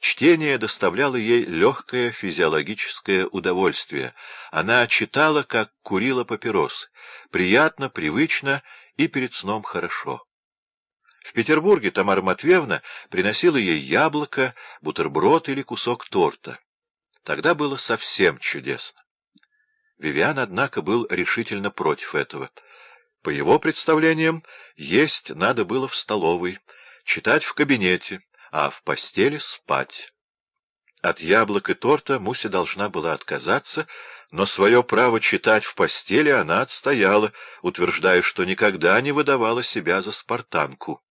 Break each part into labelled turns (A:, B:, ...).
A: Чтение доставляло ей легкое физиологическое удовольствие. Она читала, как курила папирос. Приятно, привычно и перед сном хорошо. В Петербурге Тамара Матвеевна приносила ей яблоко, бутерброд или кусок торта. Тогда было совсем чудесно. Вивиан, однако, был решительно против этого. По его представлениям, есть надо было в столовой, читать в кабинете, а в постели спать. От яблок и торта Муся должна была отказаться, но свое право читать в постели она отстояла, утверждая, что никогда не выдавала себя за спартанку.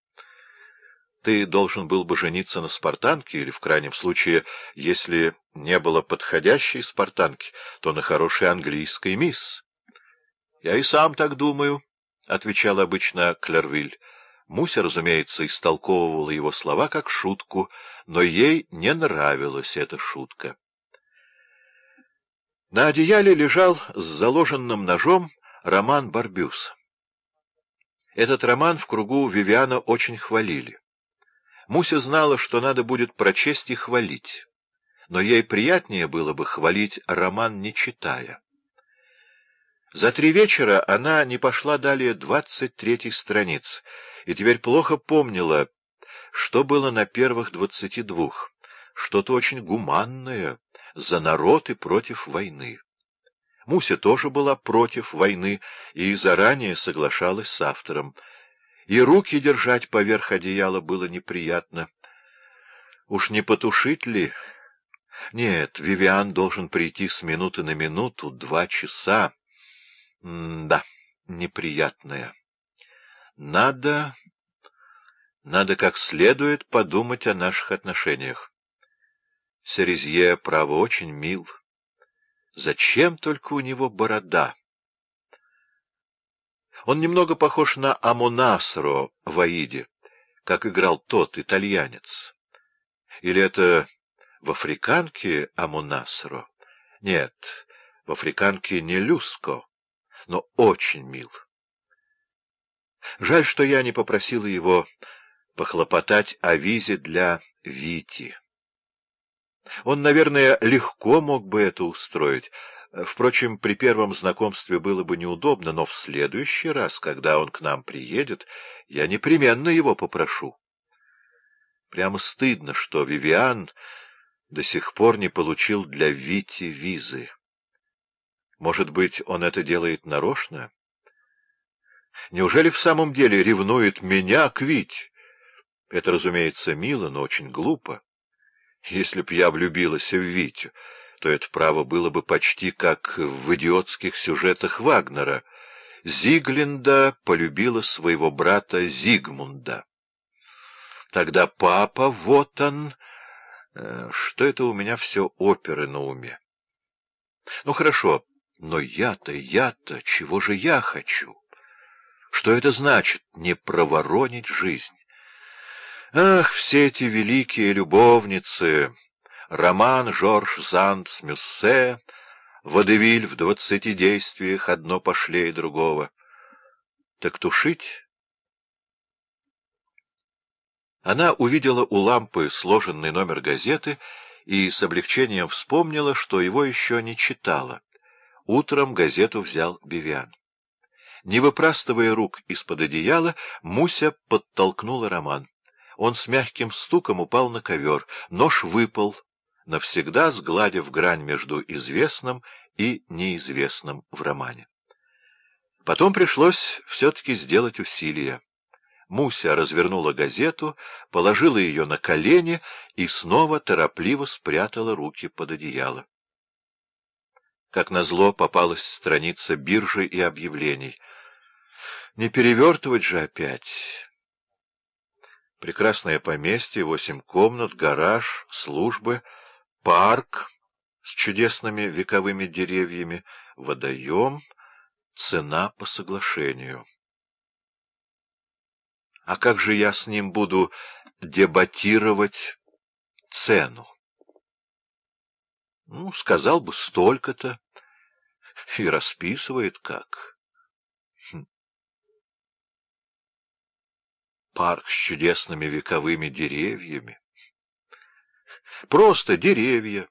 A: Ты должен был бы жениться на спартанке, или, в крайнем случае, если не было подходящей спартанки, то на хорошей английской мисс. — Я и сам так думаю, — отвечал обычно Клервиль. Муся, разумеется, истолковывала его слова как шутку, но ей не нравилась эта шутка. На одеяле лежал с заложенным ножом роман Барбюс. Этот роман в кругу Вивиана очень хвалили. Муся знала, что надо будет прочесть и хвалить, но ей приятнее было бы хвалить роман, не читая. За три вечера она не пошла далее двадцать третьей страниц, и теперь плохо помнила, что было на первых двадцати двух, что-то очень гуманное, за народ и против войны. Муся тоже была против войны и заранее соглашалась с автором — и руки держать поверх одеяла было неприятно. Уж не потушить ли? Нет, Вивиан должен прийти с минуты на минуту, два часа. М да, неприятное. Надо... Надо как следует подумать о наших отношениях. Серезье, право, очень мил. Зачем только у него борода? Он немного похож на Амонасро в Аиде, как играл тот итальянец. Или это в африканке Амонасро? Нет, в африканке не Люско, но очень мил. Жаль, что я не попросила его похлопотать о визе для Вити. Он, наверное, легко мог бы это устроить, Впрочем, при первом знакомстве было бы неудобно, но в следующий раз, когда он к нам приедет, я непременно его попрошу. Прямо стыдно, что Вивиан до сих пор не получил для Вити визы. Может быть, он это делает нарочно? Неужели в самом деле ревнует меня к Вить? Это, разумеется, мило, но очень глупо. Если б я влюбилась в Витю то это право было бы почти как в идиотских сюжетах Вагнера. Зиглинда полюбила своего брата Зигмунда. Тогда папа, вот он... Э, что это у меня все оперы на уме? Ну, хорошо, но я-то, я-то, чего же я хочу? Что это значит — не проворонить жизнь? Ах, все эти великие любовницы! роман Жорж Занд с Мюссе, Водевиль в двадцати действиях, одно пошлее другого. Так тушить? Она увидела у лампы сложенный номер газеты и с облегчением вспомнила, что его еще не читала. Утром газету взял Бивиан. Не выпрастывая рук из-под одеяла, Муся подтолкнула роман. Он с мягким стуком упал на ковер, нож выпал — навсегда сгладив грань между известным и неизвестным в романе. Потом пришлось все-таки сделать усилие. Муся развернула газету, положила ее на колени и снова торопливо спрятала руки под одеяло. Как назло попалась страница биржи и объявлений. Не перевертывать же опять. Прекрасное поместье, восемь комнат, гараж, службы — парк с чудесными вековыми деревьями, водоем, цена по соглашению. А как же я с ним буду дебатировать цену? Ну, сказал бы столько-то, и расписывает как. Парк с чудесными вековыми деревьями. Просто деревья,